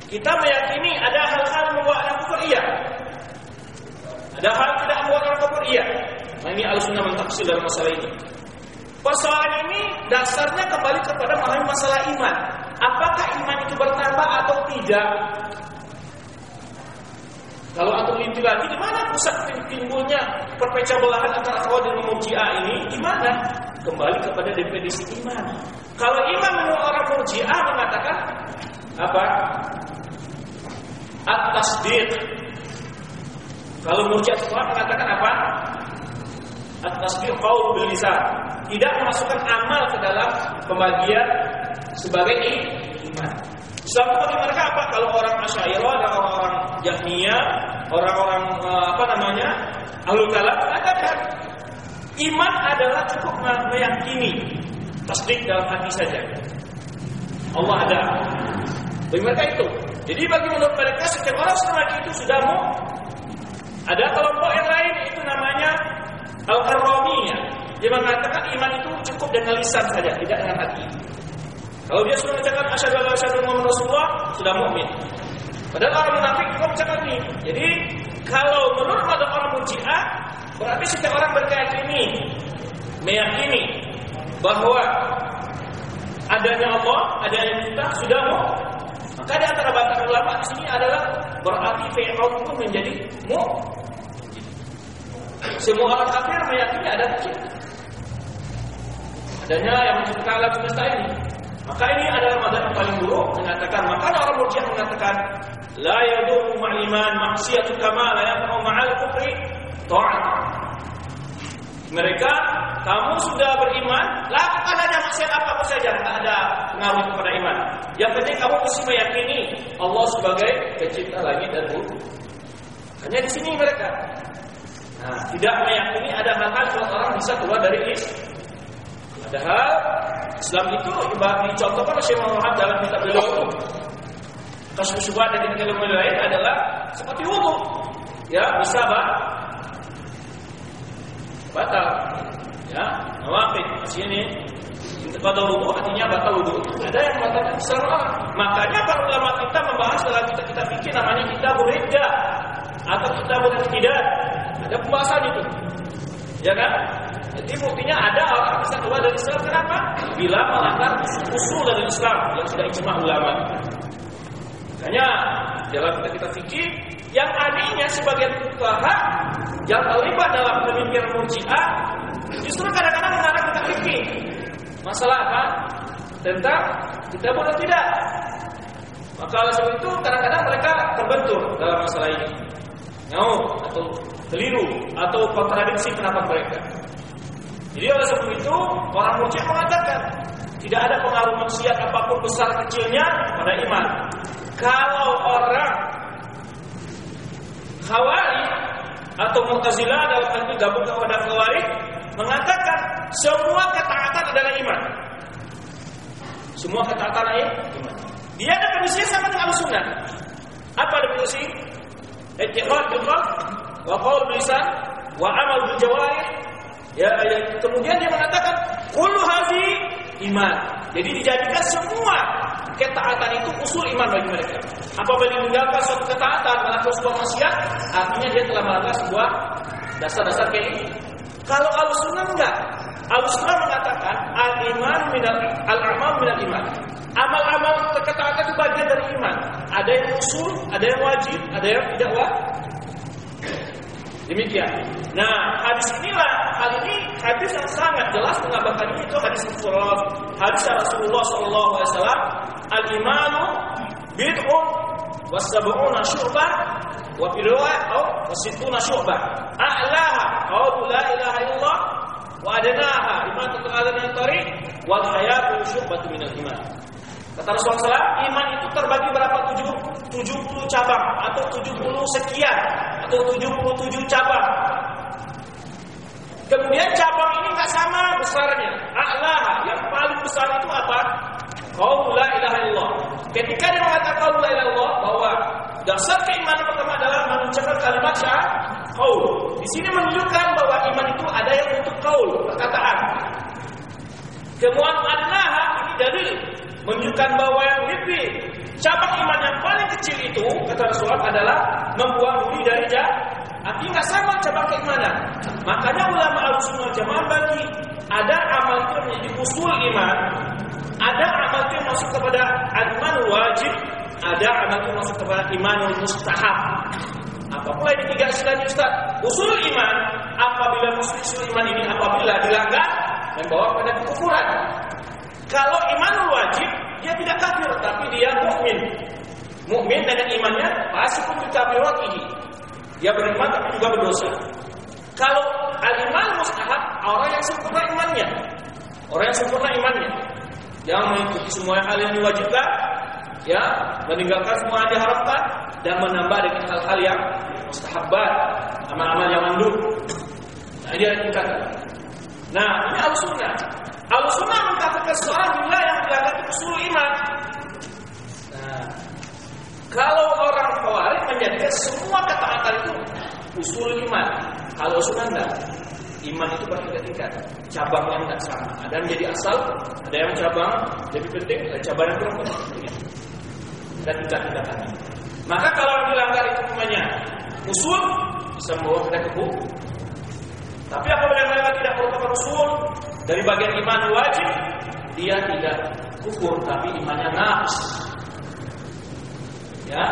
Kita meyakini ada hal-hal membuat orang kufur iya. Ada hal tidak membuat orang kufur iya. Nah ini al-sunnah mentaksir dalam masalah ini. Persoalan ini dasarnya kembali kepada masalah iman. Apakah iman itu bertambah atau tidak? Kalau antum linti lagi di mana pusat timbulnya perpecah belahan antara khawarij dan murji'ah ini? Di mana? Kembali kepada definisi iman. Kalau iman menurut orang murji'ah mengatakan apa? At-tasdiq. Kalau murji'ah mengatakan apa? At-tasdiq qaul bil lisan. Tidak memasukkan amal ke dalam pembagian sebagai iman. Islam bagi mereka apa? Kalau orang Asy'ariyah dan orang-orang Jahmiyah, orang-orang eh, apa namanya? Ahlul Kalam katakan iman adalah cukup meyakini tasdik dalam hati saja. Allah ada. Bagi mereka itu. Jadi bagi menurut mereka setiap orang setelah itu sudah mau ada kelompok yang lain itu namanya Al-Karramiyah. Dia mengatakan iman itu cukup dengan lisan saja, tidak dengan hati. Kalau dia sudah mengucapkan asyhadu an la ilaha illallah sudah mukmin. Padahal orang munafik juga mengucapkan ini. Jadi kalau menurut mazhab orang Murji'ah, berarti setiap orang berkeyakinan meyakini bahwa adanya Allah, adanya kita sudah mau. Maka di antara bantah ulama di sini adalah berarti fi'al itu menjadi mu. Semua orang kafir meyakini ada kita. Adanya yang menciptakan alam semesta ini. Maka ini adalah mazhab yang paling buruk mengatakan maka orang Murji'ah mengatakan la yadurru ma'al iman maksiatu kama la yanfa'u ma'al kufri ta'at. Mereka kamu sudah beriman, lakukan aja maksiat apa saja, tidak ada pengaruh kepada iman. Yang penting kamu mesti meyakini Allah sebagai pencipta langit dan bumi. Hanya di sini mereka. Nah, tidak meyakini ada hal-hal bisa keluar dari Islam. Padahal Islam itu dicontohkan oleh Syekh Muhammad dalam kitab beliau syubhat dan ilmu lain adalah seperti wudhu. Ya, bisa bah batal. Ya, nawaqid di sini pada wudhu artinya batal wudhu. Ada yang mengatakan secara Makanya para ulama kita membahas dalam kita kita pikir namanya kita berbeda atau kita tidak. Ada pembahasan itu. Ya kan? Jadi buktinya ada orang bisa keluar dari Islam kenapa? Bila melanggar usul dari Islam yang sudah ijma ulama. Makanya dalam kita kita fikih yang anehnya sebagian fuqaha yang terlibat dalam pemikiran murji'ah justru kadang-kadang mengarah kita fikih. Masalah apa? Tentang kita boleh tidak. Maka oleh sebab itu kadang-kadang mereka terbentur dalam masalah ini. Nyau atau keliru atau kontradiksi pendapat mereka. Jadi oleh sebab itu orang murjiah mengatakan tidak ada pengaruh maksiat apa pun besar kecilnya pada iman. Kalau orang khawari atau Mu'tazilah dalam hal ini gabung kepada khawari mengatakan semua ketaatan adalah iman. Semua ketaatan adalah iman. Dia ada kondisi sama dengan sunnah. Apa definisi? I'tiqad bil qalb wa qaul bil lisan wa amal bil. Ya, ya, kemudian dia mengatakan kullu hadhi iman. Jadi dijadikan semua ketaatan itu usul iman bagi mereka. Apabila meninggalkan suatu ketaatan melakukan sebuah maksiat, artinya dia telah melanggar sebuah dasar-dasar ini. Kalau al-sunnah enggak. Al-sunnah mengatakan al-iman minal al-amal minal iman. Amal-amal ketaatan itu bagian dari iman. Ada yang usul, ada yang wajib, ada yang tidak wajib. Demikian. Nah, hadis inilah, hal ini hadis yang sangat jelas mengabarkan ini itu hadis Rasulullah, hadis Rasulullah Shallallahu Alaihi Wasallam. Al imanu bid'un wasabuna syu'bah wa fi riwayat atau wasituna syu'bah. A'laha la ilaha illallah wa adnaha iman yang tariq wal hayatu syu'batu minal iman. Kata Rasulullah SAW, iman itu terbagi berapa? 70 cabang atau 70 sekian atau 77 cabang. Kemudian cabang ini nggak sama besarnya. A'laha yang paling besar itu apa? Qaul la ilaha illallah. Ketika dia mengatakan qaul la ilaha illallah bahwa dasar keimanan pertama adalah mengucapkan kalimat syahadat qaul. Di sini menunjukkan bahwa iman itu ada yang untuk qaul, perkataan. Kemudian adalah ini dalil menunjukkan bahwa yang lebih cabang iman yang paling kecil itu kata Rasulullah adalah membuang diri dari jahat. Artinya sama cabang keimanan. Makanya ulama al-sunnah jamaah bagi ada amal itu menjadi usul iman, ada amal itu yang masuk kepada iman wajib, ada amal itu masuk kepada iman mustahab. Apa pula ini tiga istilah Ustaz? Usul iman apabila usul iman ini apabila dilanggar membawa pada kekufuran. Kalau iman wajib, dia tidak kafir, tapi dia mukmin. Mukmin dengan imannya pasti pun ini. Dia beriman tapi juga berdosa. Kalau al-iman mustahab, orang yang sempurna imannya. Orang yang sempurna imannya. Yang mengikuti semua hal yang diwajibkan, ya, meninggalkan semua yang diharapkan dan menambah dengan hal-hal yang mustahabat, amal-amal yang mandub. Nah, ini yang dikatakan. Nah, ini al-sunnah. Al-sunnah mengatakan seorang bila yang dilanggar usul iman. Nah, kalau orang khawarij menjadikan semua ketaatan itu usul iman. Kalau sunnah enggak. Iman itu bertingkat-tingkat. Cabangnya enggak sama. Ada yang menjadi asal, ada yang cabang lebih penting, ada cabang yang kurang penting. Dan tingkat-tingkatannya. Maka kalau dilanggar itu namanya usul bisa membawa kita ke Tapi apabila mereka tidak merupakan usul dari bagian iman wajib, dia tidak kufur tapi imannya nafs. Ya.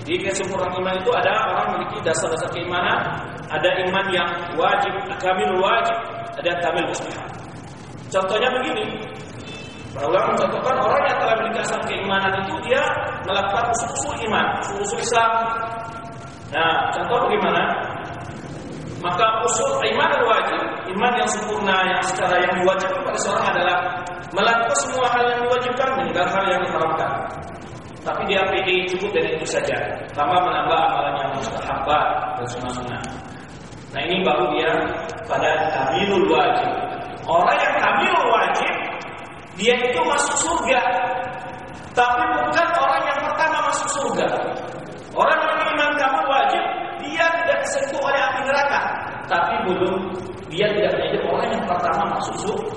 Jadi kesempurnaan iman itu ada orang memiliki dasar-dasar keimanan, ada iman yang wajib, kamil wajib, ada kamil mustahab. Contohnya begini, Para ulama mencontohkan orang yang telah memiliki asal keimanan itu dia melakukan usul-usul iman, usul-usul Islam. Nah, contoh bagaimana? Maka usul iman wajib, iman yang sempurna yang secara yang diwajibkan pada seorang adalah melakukan semua hal yang diwajibkan, meninggalkan hal yang diharamkan. Tapi dia pilih cukup dengan itu saja, tanpa menambah amalan yang mustahabat dan sunnah-sunnah. Nah ini baru dia pada kamil kamilul wajib. Orang yang kamilul wajib dia itu masuk surga. Tapi bukan orang yang pertama masuk surga. Orang yang iman kamil wajib dia tidak disentuh oleh api neraka, tapi belum dia tidak menjadi orang yang pertama masuk surga.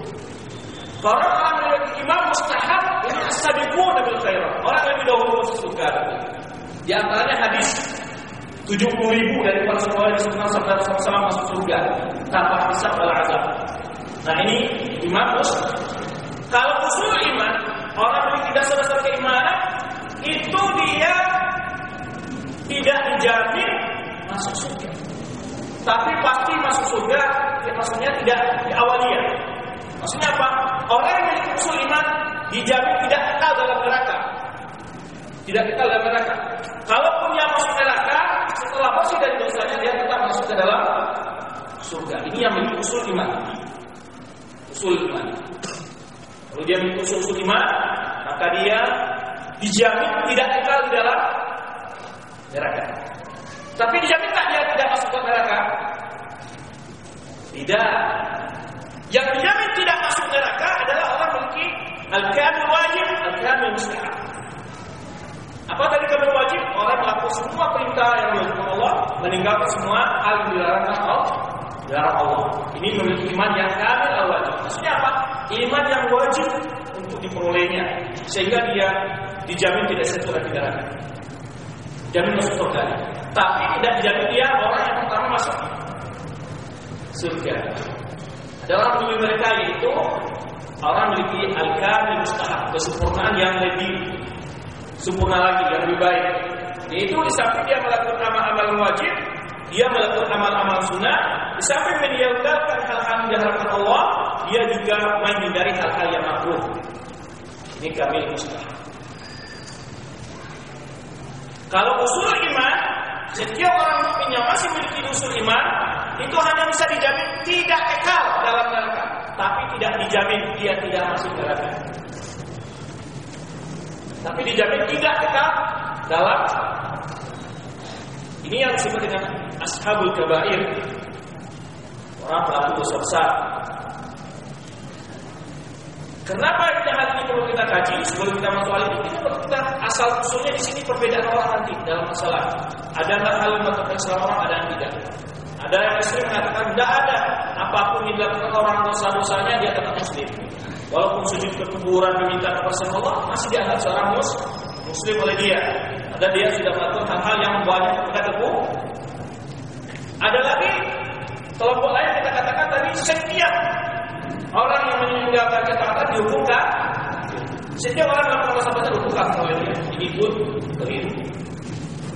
Kalau orang yang iman mustahab ini as-sabiqun bil khairat. Orang yang dahulu masuk surga. Di antaranya hadis 70 ribu dari para sahabat yang sabda Rasulullah masuk surga tanpa hisab wala azab. Nah ini iman terus kalau usul iman orang yang tidak sebesar keimanan itu dia tidak dijamin masuk surga. Tapi pasti masuk surga, ya maksudnya tidak di awalnya. Maksudnya apa? Orang yang usul iman dijamin tidak kekal dalam neraka. Tidak kekal dalam neraka. Kalaupun dia masuk neraka, setelah bersih dari dosanya dia tetap masuk ke dalam surga. Ini yang memiliki usul iman. Usul iman. Kalau dia memiliki usul, usul iman, maka dia dijamin tidak kekal di dalam neraka. Tapi dijamin tak dia tidak masuk ke neraka? Tidak. Yang dijamin tidak masuk neraka adalah orang memiliki al-kamil wajib, al-kamil mustahab. Apa tadi kamil wajib? Orang melakukan semua perintah yang dilakukan Allah, meninggalkan semua hal yang dilarang Allah. Dilarang Allah. Ini memiliki iman yang kamil al-wajib. Maksudnya apa? Iman yang wajib untuk diperolehnya sehingga dia dijamin tidak sentuh lagi neraka. Jamin masuk surga. Tapi tidak dijamin dia orang yang pertama masuk surga. Ada orang mereka yaitu orang memiliki al-kamil mustahab, kesempurnaan yang lebih sempurna lagi, yang lebih baik. Yaitu di samping dia melakukan amal-amal wajib, dia melakukan amal-amal sunnah, di samping meninggalkan hal-hal yang diharapkan Allah, dia juga menghindari hal-hal yang makruh. Ini kamil mustahab. Kalau usul iman, setiap orang mukmin yang masih memiliki usul iman, itu hanya bisa dijamin tidak kekal dalam neraka, tapi tidak dijamin dia tidak masuk neraka. Tapi dijamin tidak kekal dalam ini yang disebut dengan ashabul kabair. Orang pelaku dosa besar. Kenapa hal ini perlu kita kaji sebelum kita masuk hal ini? Kita perlu kita asal usulnya di sini perbedaan orang nanti dalam masalah. Ada nggak hal yang mengatakan Islam orang ada yang tidak? Ada yang muslim mengatakan tidak ada. Apa pun yang dilakukan orang dosa-dosanya dia tetap muslim. Walaupun sujud ke kuburan meminta kepada Allah masih dianggap seorang mus muslim oleh dia. Ada dia sudah melakukan hal-hal yang banyak kepada tebu. Ada lagi kelompok lain kita katakan tadi setiap orang yang meninggalkan ketaatan dihukumkan. Setiap orang yang melakukan dosa dihukumkan oleh dia. Pun keliru.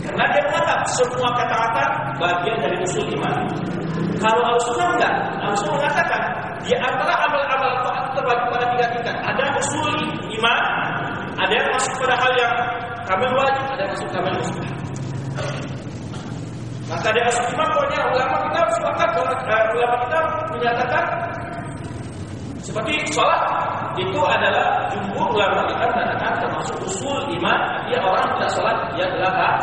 Karena dia menganggap semua ketaatan bagian dari usul iman. Kalau al-sunnah enggak, al-sunnah mengatakan di antara amal-amal taat terbagi pada tiga tingkat. Ada usul iman, ada yang masuk pada hal yang kamil wajib, ada yang masuk kamil mustahab. Maka dia masuk iman pokoknya ulama kita sepakat ulama kita menyatakan seperti sholat itu adalah jumhur ulama kita mengatakan termasuk usul iman dia orang tidak sholat dia adalah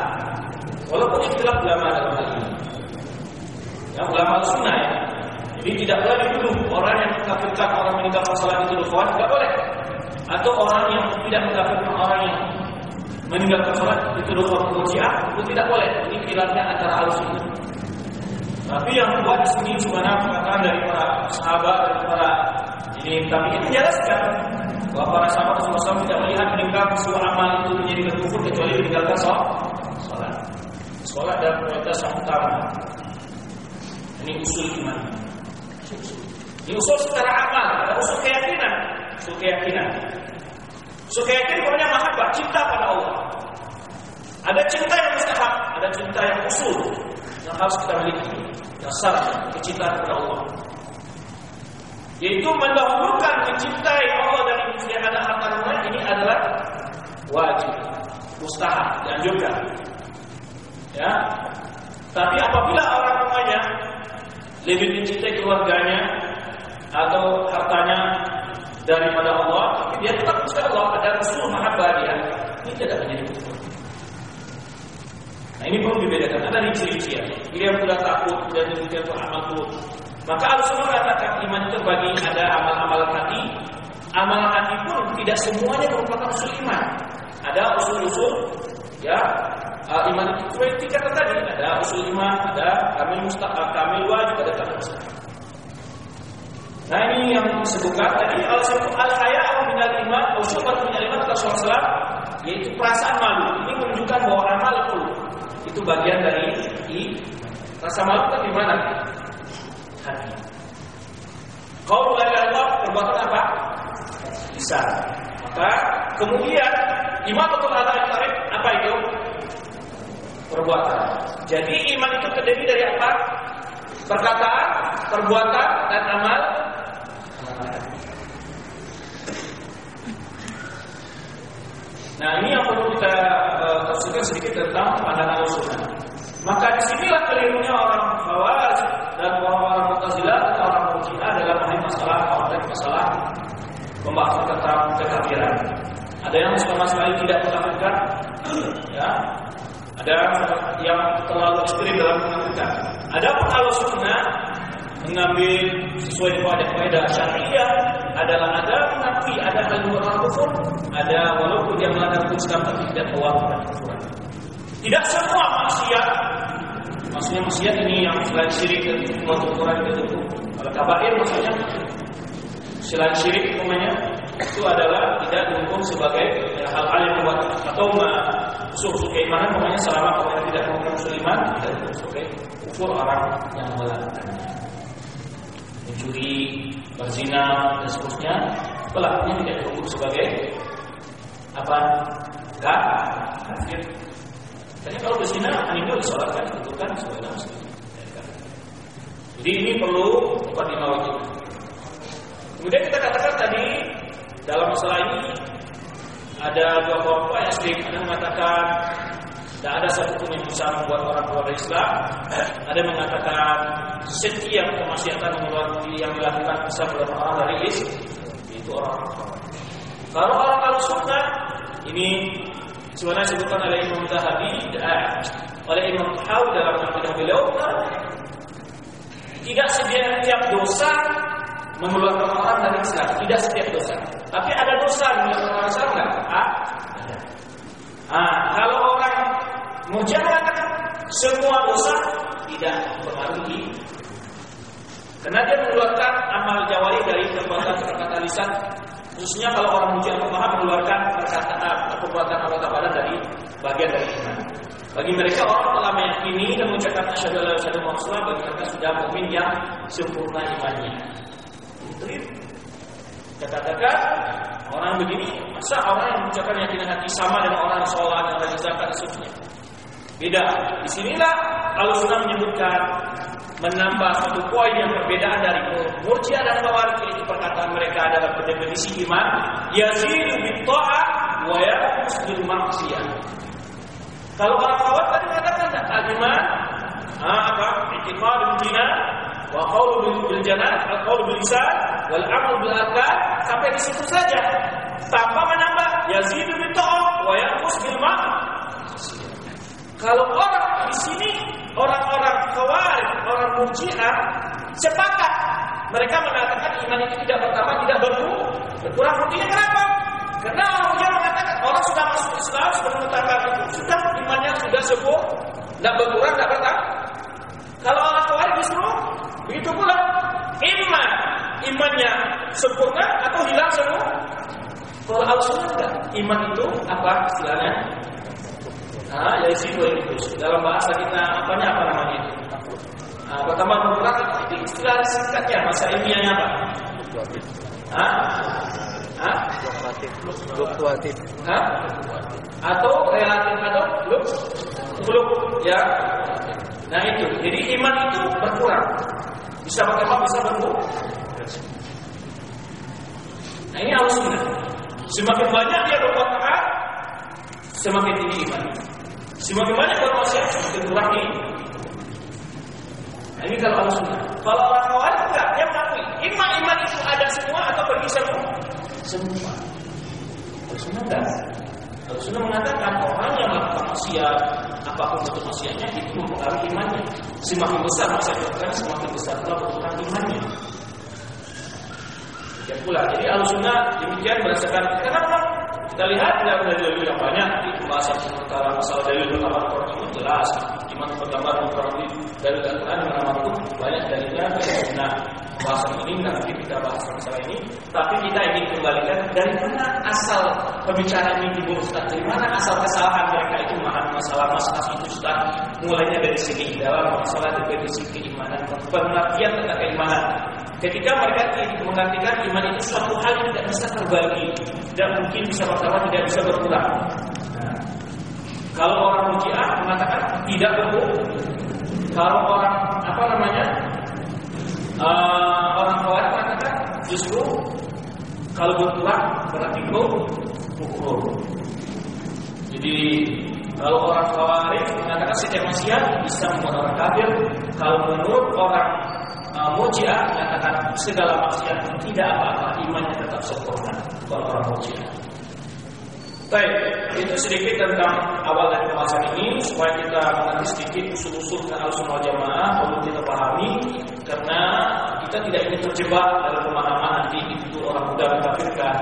walaupun istilah ulama dalam hal ini. Yang ulama sunnah ya. Jadi tidak boleh dituduh orang yang mengkafirkan orang meninggalkan sholat itu dosa tidak boleh. Atau orang yang tidak mengkafirkan orang yang meninggalkan sholat itu dosa murjiah itu tidak boleh. Ini khilafnya antara al sunnah. Tapi yang buat di sini cuma dari para sahabat dari para ini tapi ini menjelaskan bahwa para sahabat Rasulullah tidak melihat meninggalkan sebuah amal itu menjadi kufur kecuali meninggalkan sholat. Sholat dan prioritas yang utama. Ini usul iman. Ini usul secara amal, ada usul keyakinan, usul keyakinan. Usul keyakinan pokoknya mahabbah, cinta pada Allah. Ada cinta yang mustahab, ada cinta yang usul yang harus kita miliki. Dasar kecintaan kepada Allah yaitu mendahulukan mencintai Allah dan anak harta rumah ini adalah wajib, mustahab, dianjurkan. Ya, tapi apabila orang rumahnya lebih mencintai keluarganya atau hartanya daripada Allah, tapi dia tetap mencintai Allah ada usul mahabbah dia, ini tidak menjadi kufur. Nah ini perlu dibedakan. Ada ciri-ciri. Dia sudah takut dan demikian itu amal Maka al-sunnah iman terbagi ada amal-amal hati. Amal hati pun tidak semuanya merupakan usul iman. Ada usul-usul ya uh, iman itu tiga tadi ada usul iman, ada kamil mustahab, kamil wajib, ada kamil. Nah ini yang disebutkan tadi al-haya minal iman, usubat minal iman kata Rasulullah yaitu perasaan malu. Ini menunjukkan bahwa amal itu itu bagian dari i, rasa malu kan di mana? Hati. Kau la Allah perbuatan apa? Bisa. Maka kemudian iman betul ada tarik apa itu? Perbuatan. Jadi iman itu terdiri dari apa? Perkataan, perbuatan, dan amal Nah ini yang perlu kita uh, tafsirkan sedikit tentang pandangan sunnah. Maka di sinilah kelirunya orang Khawarij dan orang-orang Mu'tazilah dan orang Murji'ah dalam hal masalah konteks masalah membahas tentang kekafiran. Ada yang sama sekali tidak mengkafirkan, <clears throat> ya. Ada yang terlalu ekstrim dalam mengkafirkan. Ada pun kalau sunnah mengambil sesuai kaidah syariah adalah ada mengakui ada hal yang kufur, ada walaupun dia melanggar Islam tidak mewakilkan kufuran. Tidak semua maksudnya maksiat ini yang selain syirik dan kufuran itu kalau kabair maksudnya selain syirik umumnya itu adalah tidak dihukum sebagai hal-hal yang membuat atau usul keimanan namanya selama orang tidak menghukum iman tidak dihukum sebagai kufur orang yang melakukannya mencuri, berzina dan seterusnya, pelakunya tidak dihukum sebagai apa? Kafir. Jadi kalau berzina meninggal disolatkan, kan sebagai muslim. Jadi ini perlu mukadimah wajib. Kemudian kita katakan tadi dalam masalah ini ada dua kelompok yang sering ada mengatakan tidak ada satupun yang bisa membuat orang keluar dari Islam. <clears throat> Ada yang mengatakan setiap kemaksiatan yang dilakukan bisa membuat orang dari Islam. Itu orang. Kalau orang kalau sunnah ini sebenarnya disebutkan oleh Imam Zahabi oleh Imam Tahawi dalam akidah beliau tidak setiap dosa mengeluarkan orang dari Islam, tidak setiap dosa. Tapi ada dosa yang mengeluarkan orang Islam enggak? Ah, ada. Ah, kalau orang mengatakan semua dosa tidak mempengaruhi karena dia mengeluarkan amal jawari dari perbuatan perkataan lisan khususnya kalau orang Murji'ah paham mengeluarkan perkataan perbuatan anggota badan dari bagian dari iman. Bagi mereka orang telah meyakini dan mengucapkan alla ilaha illallah bagi mereka sudah mukmin yang sempurna imannya. Itu katakan orang begini masa orang yang mengucapkan yakinan hati sama dengan orang yang sholat yang zakat dan. Beda. Di sinilah Al-Sunnah menyebutkan menambah satu poin yang perbedaan dari Murji'ah dan Khawarij yaitu perkataan mereka adalah definisi iman yazidu bit ta'ah wa yanqus bil maksiyah. Kalau orang Khawarij tadi mengatakan al-iman ah, apa? I'tiqad bil jinan wa qaulu bil janan, al-qaulu bil lisan wal amal bil arkan sampai di situ saja tanpa menambah yazidu bit ta'ah wa yanqus bil maksiyah. Kalau orang di sini orang-orang khawarij, orang murji'ah sepakat mereka mengatakan iman itu tidak bertambah, tidak berkurang. Berkurang buktinya kenapa? Karena orang murji'ah mengatakan orang sudah masuk Islam, sudah mengutarakan itu, sudah imannya sudah sembuh, tidak berkurang, tidak bertambah. Kalau orang khawarij justru begitu pula iman, imannya sempurna atau hilang semua. Kalau al-sunnah iman itu apa istilahnya? Nah, ya isi dua itu. Dalam bahasa kita apanya apa namanya itu? Nah, pertama bergerak itu istilah singkatnya bahasa ilmiahnya apa? Hah? Hah?
Fluktuatif.
Hah? Atau relatif atau fluk? Fluk, ya. Nah itu. Jadi iman itu berkurang. Bisa bertambah, bisa berkurang. Nah ini harus Semakin banyak dia berbuat taat, semakin tinggi iman. Bermaksiat, semakin kurang ini. Nah, ini kalau Allah sunnah. Kalau orang khawarij enggak, dia mengakui iman iman itu ada semua atau pergi semua? Semua. Kalau sunnah enggak. Kalau sunnah mengatakan orang yang melakukan maksiat, apa pun bentuk maksiatnya itu mempengaruhi imannya. Semakin besar maksiat semakin besar pula berkurang imannya. Demikian pula. Jadi alusuna demikian berdasarkan memang kita lihat ada dalil yang banyak pembahasan sementara masalah dalil pertama Quran itu jelas. Iman pertama Quran dalil Al-Quran yang pun banyak dalilnya. Nah, pembahasan ini nanti kita bahas masalah ini. Tapi kita ingin kembalikan dari mana asal pembicaraan ini Ustaz? Dari mana asal kesalahan mereka itu masalah masalah itu Ustaz? Mulainya dari segi dalam masalah dari segi keimanan, pengertian tentang keimanan. Ketika mereka mengartikan iman itu suatu hal yang tidak bisa terbagi dan mungkin bisa pertama tidak bisa berkurang. Kalau orang mujiah mengatakan tidak berkurang, kalau orang apa namanya uh, orang khawarij mengatakan justru kalau berkurang berarti kufur. Jadi kalau orang khawarij mengatakan setiap manusia bisa membuat orang kafir, kalau menurut orang uh, mujiah mengatakan segala maksiat tidak apa-apa, imannya tetap sempurna. Kalau orang mujiah. Baik, itu sedikit tentang awal dari pembahasan ini. Supaya kita mengerti sedikit usul-usul ke al-sunnah jamaah perlu kita pahami. Karena kita tidak ingin terjebak dalam pemahaman nanti itu orang muda mengkafirkan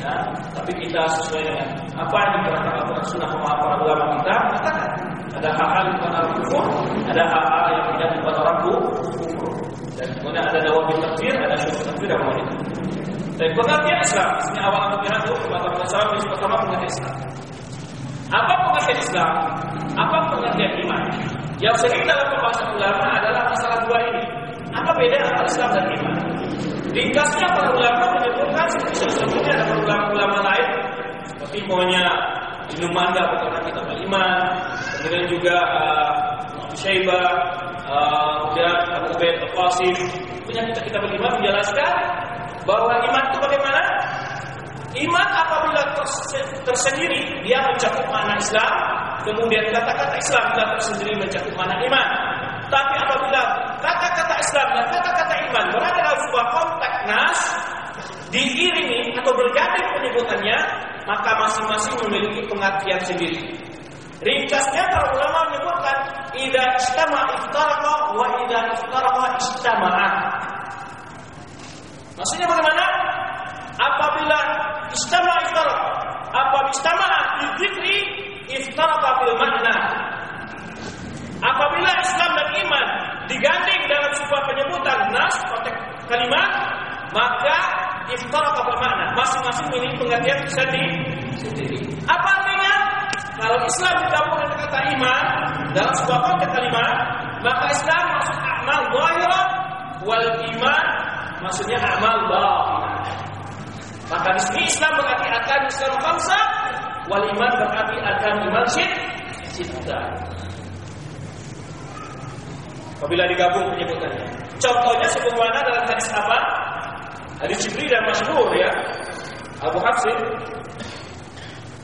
ya, tapi kita sesuai dengan apa yang dikatakan Al-Quran Sunnah pemahaman para ulama kita ada hal-hal yang bukan kufur ada hal-hal yang tidak membuat orang kufur. Dan kemudian ada dawab takfir ada syukur takfir dan wanita dan pengertian Islam ini awal pengertian itu kebatasan Islam ini pertama pengertian Islam. Apa pengertian Islam? Apa pengertian iman? Yang sering dalam pembahasan ulama adalah masalah dua ini. Apa beda antara Islam dan iman? Ringkasnya para ulama menyebutkan sebelumnya ada ulama-ulama lain. Seperti maunya Ibnu Manda berkata kita beriman kemudian juga uh, Syaibah uh, kemudian Abu Ubaid Al-Qasim. Punya kita kita beriman menjelaskan bahwa iman itu bagaimana Iman apabila tersendiri dia mencakup makna Islam, kemudian kata-kata Islam juga tersendiri mencakup makna iman. Tapi apabila kata-kata Islam dan kata-kata iman berada dalam sebuah konteks nas, diiringi atau berganti penyebutannya, maka masing-masing memiliki pengertian sendiri. Ringkasnya para ulama menyebutkan ida istama iftaraqa wa ida iftaraqa istama'a. Maksudnya bagaimana? Apabila istama iftaraqa, apabila istama dzikri iftaraqa bil makna. Apabila Islam dan iman diganding dalam sebuah penyebutan nas konteks kalimat, maka iftaraqa bil makna. Masing-masing memiliki pengertian sendiri. Apa artinya? Kalau Islam digabung dengan kata iman dalam sebuah konteks kalimat, maka Islam maksud amal zahirah wal iman maksudnya amal batin. Maka di sini Islam berarti akan Islam khamsa wal iman berarti akan iman sitta. Apabila digabung penyebutannya. Contohnya sebagaimana dalam hadis apa? Hadis Jibril dan masyhur ya. Abu Hafsin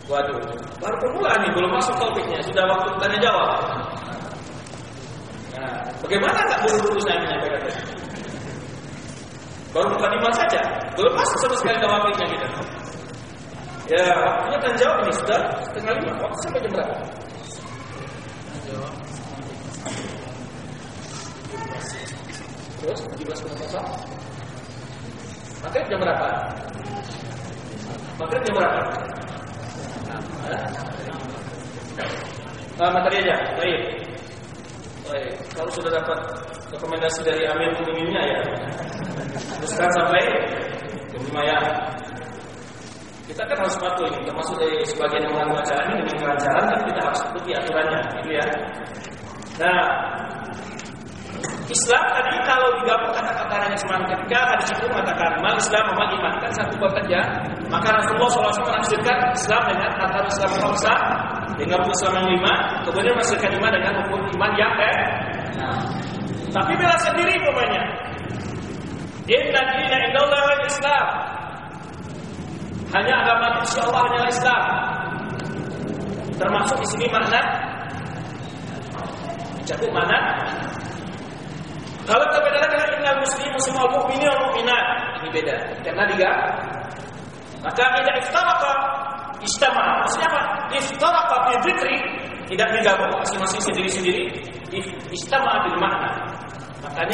Waduh, baru permulaan nih, belum masuk topiknya, sudah waktu tanya jawab. Nah, bagaimana nggak buru-buru saya menyampaikan tadi? Baru bukan lima saja, belum masuk sama sekali topiknya kita. Ya, waktunya tanya jawab ini sudah setengah lima, waktu sampai jam berapa? Terus, 17.00 Maghrib jam berapa? Maghrib jam berapa? Nah, materi aja. Baik. Baik. Kalau sudah dapat rekomendasi dari Amir Muminnya ya, teruskan sampai ya. Kita kan harus patuh ini, termasuk dari sebagian yang acara ini dengan kelancaran, tapi kita harus ikuti aturannya, gitu ya. Nah, Islam tadi kalau digabung kata-katanya cuma ketika hadis itu mengatakan mal Islam mal iman kan satu saja maka Rasulullah SAW menafsirkan Islam dengan kata Islam khamsa dengan Islam yang lima kemudian menafsirkan iman dengan hukum iman yang eh tapi bela sendiri umpamanya Inna dina indallah Islam hanya agama insya Allah hanyalah Islam termasuk di sini makna mencakup mana kalau berbeda dengan innal muslimu semua mukminin wal mukminat, ini beda. Karena tiga. Maka tidak iftaraqa istama. Maksudnya apa? Iftaraqa bi tidak digabung masing-masing sendiri-sendiri. Istama bil makna. Makanya